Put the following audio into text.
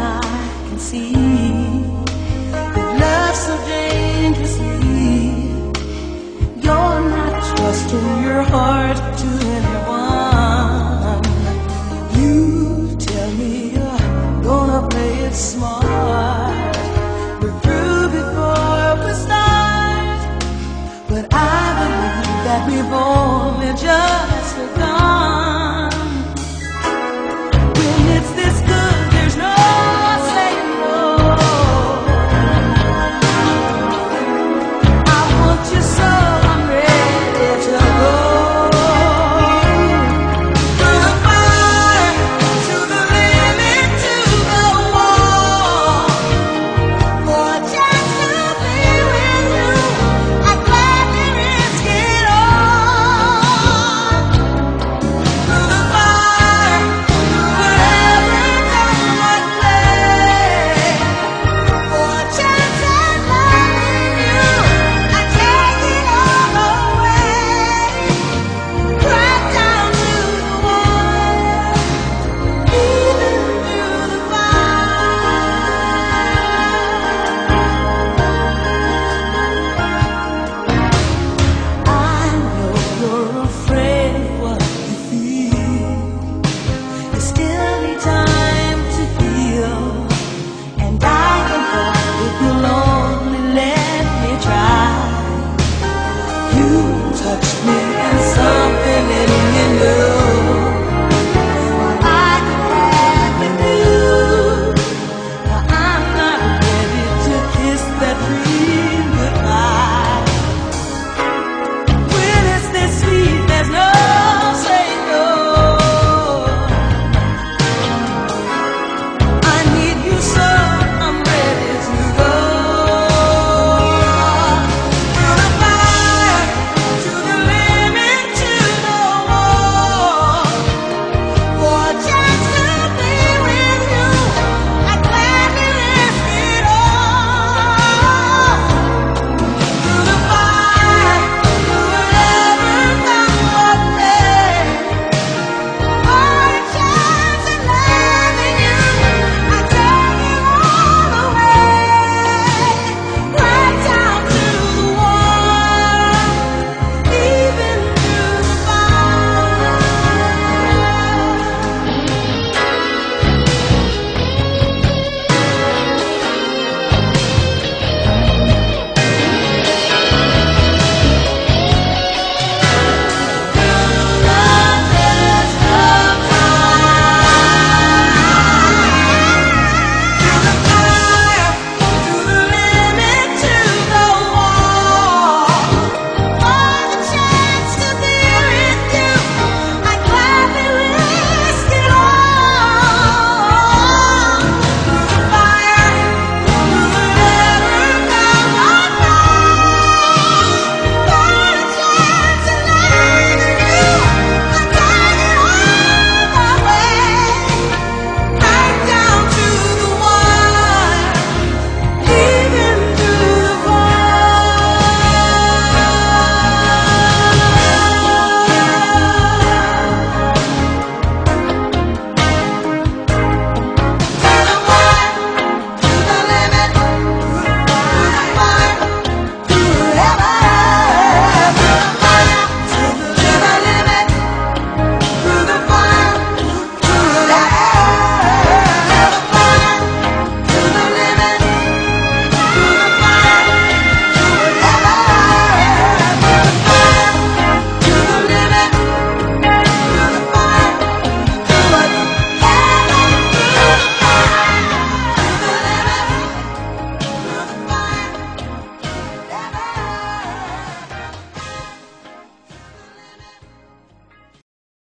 i can see that love so dangerously. You're not trusting your heart to anyone. You tell me you're gonna play it smart. We're through before we start, but I believe that we've only just. begun.